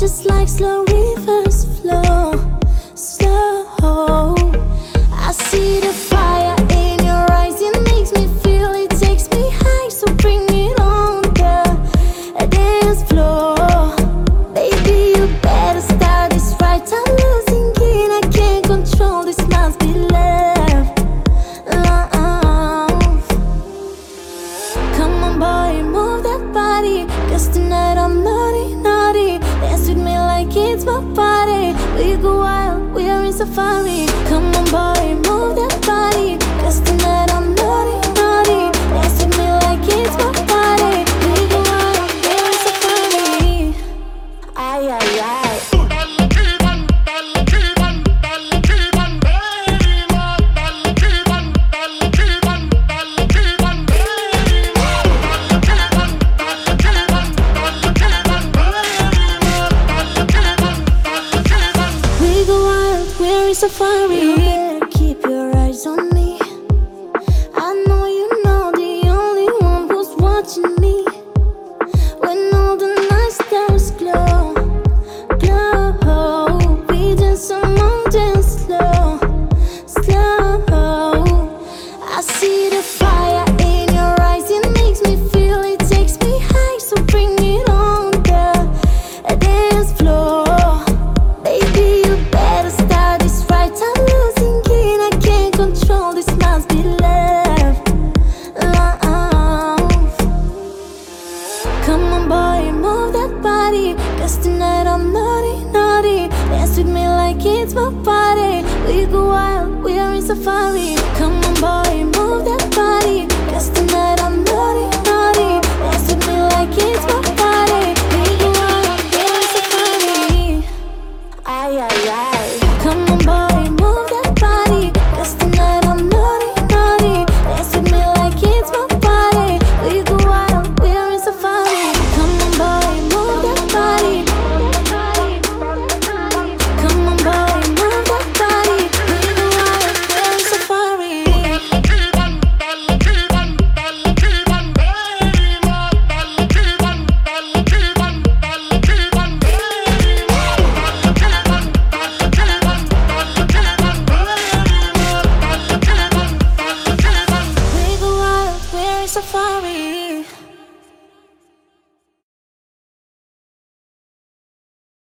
just like slow safari. move that body. Cause tonight I'm naughty, naughty. Dance with me like it's my party. We go wild, we are in safari. Come on boy, move that